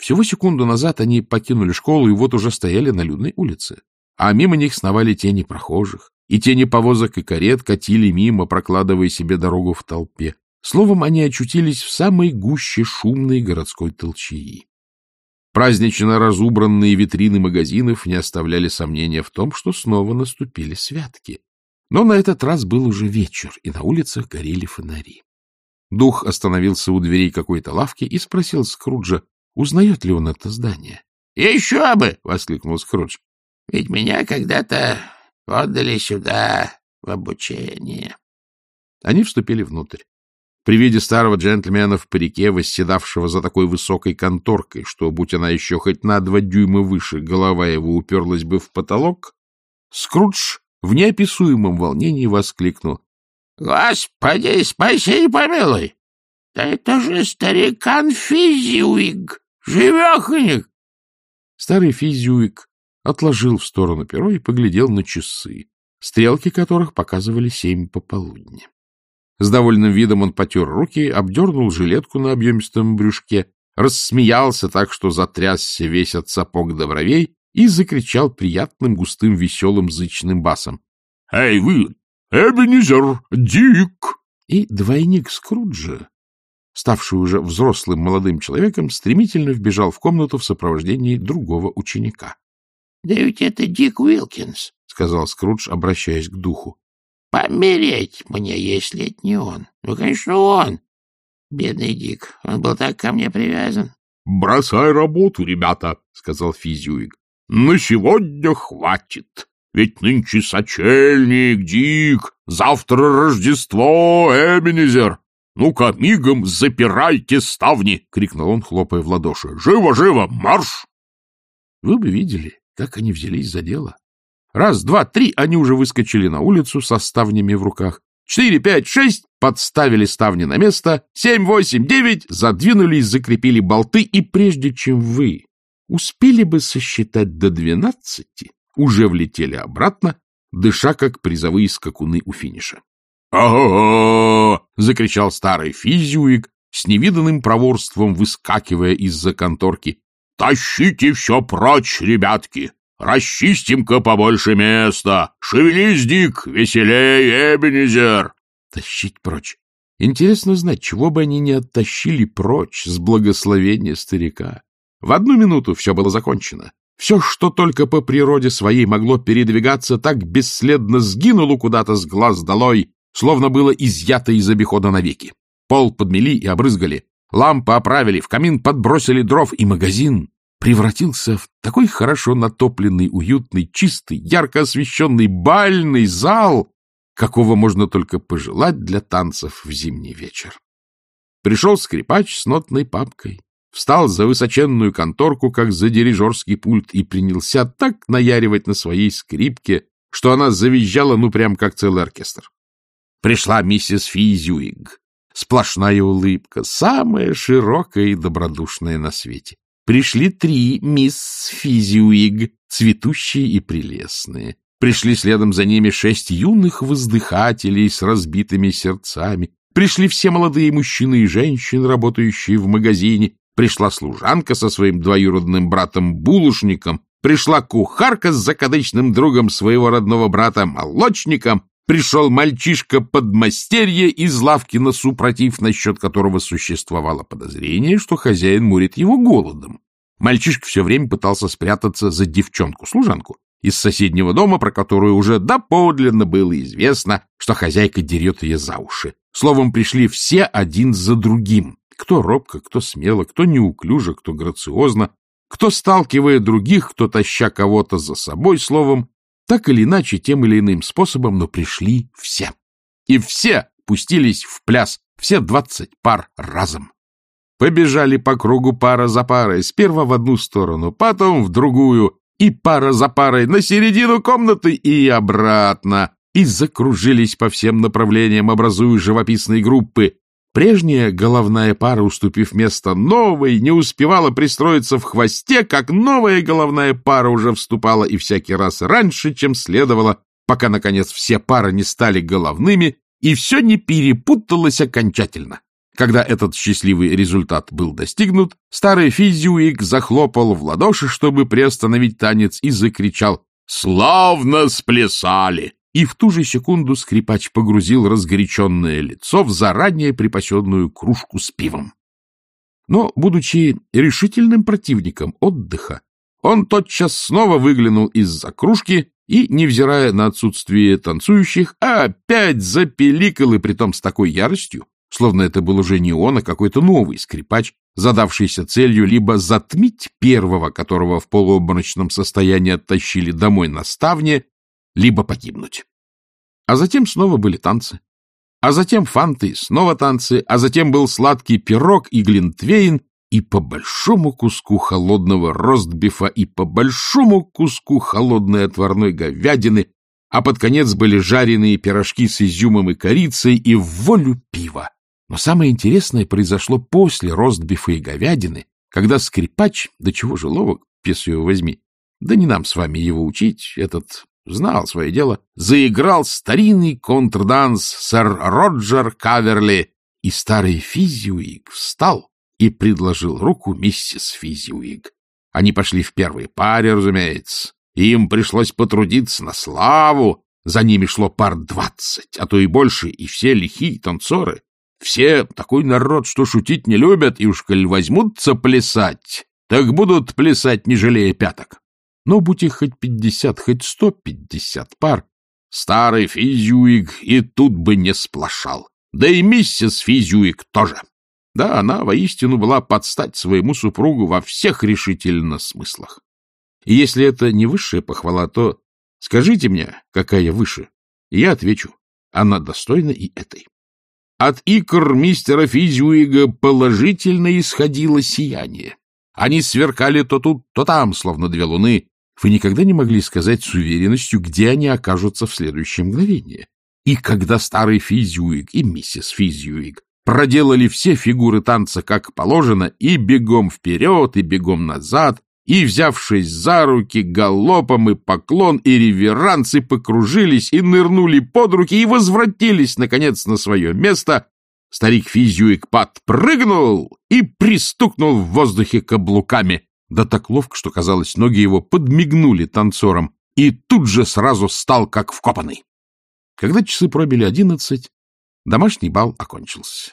Всего секунду назад они покинули школу и вот уже стояли на людной улице. А мимо них сновали тени прохожих, и тени повозок и карет катили мимо, прокладывая себе дорогу в толпе. Словом, они очутились в самой гуще шумной городской толчаи. Празднично разубранные витрины магазинов не оставляли сомнения в том, что снова наступили святки. Но на этот раз был уже вечер, и на улицах горели фонари. Дух остановился у дверей какой-то лавки и спросил Скруджа, узнает ли он это здание. — Еще бы! — воскликнул Скрудж. — Ведь меня когда-то отдали сюда в обучение. Они вступили внутрь. При виде старого джентльмена в парике, восседавшего за такой высокой конторкой, что, будь она еще хоть на два дюйма выше, голова его уперлась бы в потолок, Скрудж в неописуемом волнении воскликнул. — Господи, спаси и помилуй! Да это же старикан Физиуик, живеханик! Старый Физиуик отложил в сторону перо и поглядел на часы, стрелки которых показывали семь пополудни. С довольным видом он потер руки, обдернул жилетку на объемистом брюшке, рассмеялся так, что затрясся весь от сапог до бровей и закричал приятным, густым, веселым, зычным басом. — Эй, вы! Эбенезер! Дик! И двойник Скруджа, ставший уже взрослым молодым человеком, стремительно вбежал в комнату в сопровождении другого ученика. — Да ведь это Дик Уилкинс, — сказал Скрудж, обращаясь к духу. Помереть мне, если это не он. Ну, конечно, он. Бедный Дик, он был так ко мне привязан. — Бросай работу, ребята, — сказал Физиуик. — На сегодня хватит. Ведь нынче сочельник, Дик, завтра Рождество, Эбенезер. Ну-ка, мигом запирайте ставни! — крикнул он, хлопая в ладоши. — Живо, живо, марш! Вы бы видели, как они взялись за дело. Раз, два, три, они уже выскочили на улицу со ставнями в руках. Четыре, пять, шесть, подставили ставни на место. Семь, восемь, девять, задвинулись, закрепили болты, и прежде чем вы успели бы сосчитать до двенадцати, уже влетели обратно, дыша, как призовые скакуны у финиша. «Ага!» — закричал старый физиуик, с невиданным проворством выскакивая из-за конторки. «Тащите все прочь, ребятки! Расчистим-ка побольше места! Шевелись, Дик, веселей, Эбенезер!» Тащить прочь. Интересно знать, чего бы они не оттащили прочь с благословения старика. В одну минуту все было закончено. Все, что только по природе своей могло передвигаться, так бесследно сгинуло куда-то с глаз долой, словно было изъято из обихода навеки. Пол подмели и обрызгали, лампы оправили, в камин подбросили дров, и магазин превратился в такой хорошо натопленный, уютный, чистый, ярко освещенный бальный зал, какого можно только пожелать для танцев в зимний вечер. Пришел скрипач с нотной папкой, встал за высоченную конторку, как за дирижерский пульт, и принялся так наяривать на своей скрипке, что она завизжала, ну, прям как целый оркестр. Пришла миссис Физюиг. Сплошная улыбка, самая широкая и добродушная на свете пришли три мисс Физиуиг, цветущие и прелестные. Пришли следом за ними шесть юных воздыхателей с разбитыми сердцами. Пришли все молодые мужчины и женщины, работающие в магазине. Пришла служанка со своим двоюродным братом-булушником. Пришла кухарка с закадычным другом своего родного брата-молочником. Пришел мальчишка-подмастерье из лавки на супротив, насчет которого существовало подозрение, что хозяин мурит его голодом. Мальчишка все время пытался спрятаться за девчонку-служанку из соседнего дома, про которую уже доподлинно было известно, что хозяйка дерет ее за уши. Словом, пришли все один за другим. Кто робко, кто смело, кто неуклюже, кто грациозно, кто сталкивая других, кто таща кого-то за собой, словом, так или иначе, тем или иным способом, но пришли все. И все пустились в пляс, все двадцать пар разом. Побежали по кругу пара за парой, сперва в одну сторону, потом в другую, и пара за парой на середину комнаты и обратно, и закружились по всем направлениям, образуя живописные группы, Прежняя головная пара, уступив место новой, не успевала пристроиться в хвосте, как новая головная пара уже вступала и всякий раз раньше, чем следовало, пока, наконец, все пары не стали головными, и все не перепуталось окончательно. Когда этот счастливый результат был достигнут, старый Физиуик захлопал в ладоши, чтобы приостановить танец, и закричал «Славно сплясали!» И в ту же секунду скрипач погрузил разгоряченное лицо в заранее припасенную кружку с пивом. Но, будучи решительным противником отдыха, он тотчас снова выглянул из-за кружки и, невзирая на отсутствие танцующих, опять запеликал, и притом с такой яростью, словно это был уже не он, а какой-то новый скрипач, задавшийся целью либо затмить первого, которого в полуобморочном состоянии оттащили домой на ставне, либо погибнуть. А затем снова были танцы. А затем фанты, снова танцы, а затем был сладкий пирог и глинтвейн, и по большому куску холодного ростбифа, и по большому куску холодной отварной говядины, а под конец были жареные пирожки с изюмом и корицей и в волю пива. Но самое интересное произошло после ростбифа и говядины, когда скрипач, да чего же ловок, песу его возьми, да не нам с вами его учить, этот знал свое дело, заиграл старинный контрданс сэр Роджер Каверли, и старый Физиуик встал и предложил руку миссис Физиуик. Они пошли в первой паре, разумеется, и им пришлось потрудиться на славу. За ними шло пар двадцать, а то и больше, и все лихие танцоры. Все такой народ, что шутить не любят, и уж коль возьмутся плясать, так будут плясать, не жалея пяток. Но будь их хоть пятьдесят, хоть сто пятьдесят пар, старый Физюик и тут бы не сплошал. Да и миссис Физюик тоже. Да, она воистину была под стать своему супругу во всех решительно смыслах. И если это не высшая похвала, то скажите мне, какая выше, и я отвечу, она достойна и этой. От икр мистера Физюига положительно исходило сияние. Они сверкали то тут, то там, словно две луны. Вы никогда не могли сказать с уверенностью, где они окажутся в следующее мгновение. И когда старый Физюиг и миссис Физюиг проделали все фигуры танца как положено, и бегом вперед, и бегом назад, и, взявшись за руки, галопом и поклон, и реверанс, и покружились, и нырнули под руки, и возвратились, наконец, на свое место, старик Физюик подпрыгнул и пристукнул в воздухе каблуками, да так ловко, что, казалось, ноги его подмигнули танцором, и тут же сразу стал как вкопанный. Когда часы пробили одиннадцать, домашний бал окончился.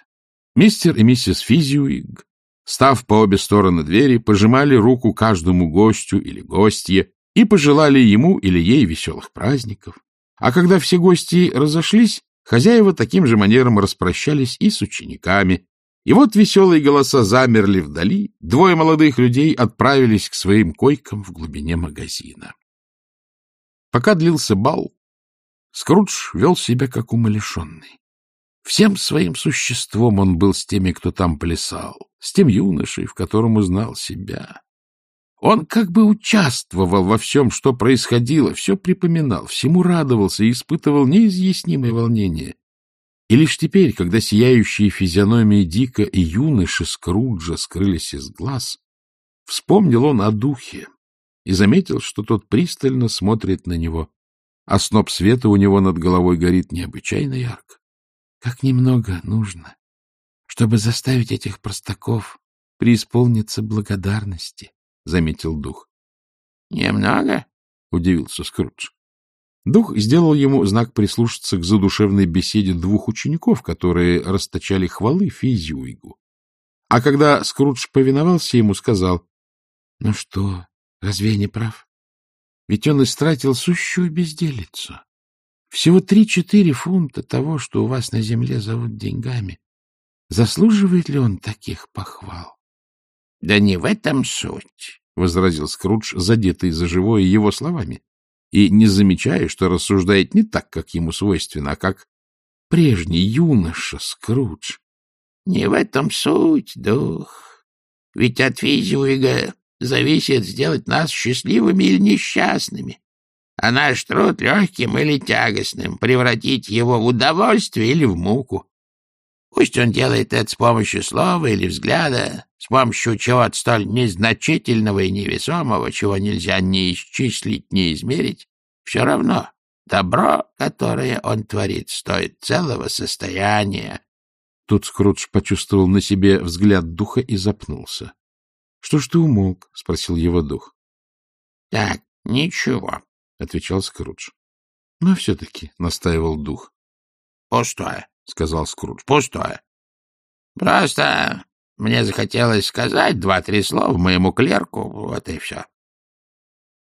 Мистер и миссис Физиуиг, став по обе стороны двери, пожимали руку каждому гостю или гостье и пожелали ему или ей веселых праздников. А когда все гости разошлись, хозяева таким же манером распрощались и с учениками. И вот веселые голоса замерли вдали, двое молодых людей отправились к своим койкам в глубине магазина. Пока длился бал, Скрудж вел себя как умалишенный. Всем своим существом он был с теми, кто там плясал, с тем юношей, в котором узнал себя. Он как бы участвовал во всем, что происходило, все припоминал, всему радовался и испытывал неизъяснимое волнение. И лишь теперь, когда сияющие физиономии Дика и юноши Скруджа скрылись из глаз, вспомнил он о духе и заметил, что тот пристально смотрит на него, а сноп света у него над головой горит необычайно ярко. Как немного нужно, чтобы заставить этих простаков преисполниться благодарности, — заметил дух. — Немного? — удивился Скрудж. Дух сделал ему знак прислушаться к задушевной беседе двух учеников, которые расточали хвалы Физиуигу. А когда Скрудж повиновался ему, сказал, — Ну что, разве я не прав? Ведь он истратил сущую безделицу. Всего три-четыре фунта того, что у вас на земле зовут деньгами. Заслуживает ли он таких похвал? — Да не в этом суть, — возразил Скрудж, задетый за живое его словами, и не замечая, что рассуждает не так, как ему свойственно, а как прежний юноша Скрудж. — Не в этом суть, дух. Ведь от Физиуига зависит сделать нас счастливыми или несчастными а наш труд легким или тягостным, превратить его в удовольствие или в муку. Пусть он делает это с помощью слова или взгляда, с помощью чего-то столь незначительного и невесомого, чего нельзя ни исчислить, ни измерить, все равно добро, которое он творит, стоит целого состояния. Тут Скрудж почувствовал на себе взгляд духа и запнулся. — Что ж ты умолк? — спросил его дух. — Так, ничего, — отвечал Скрудж. — Но все-таки, — настаивал дух. — Пустое, — сказал Скрудж. — Пустое. Просто мне захотелось сказать два-три слова моему клерку, вот и все.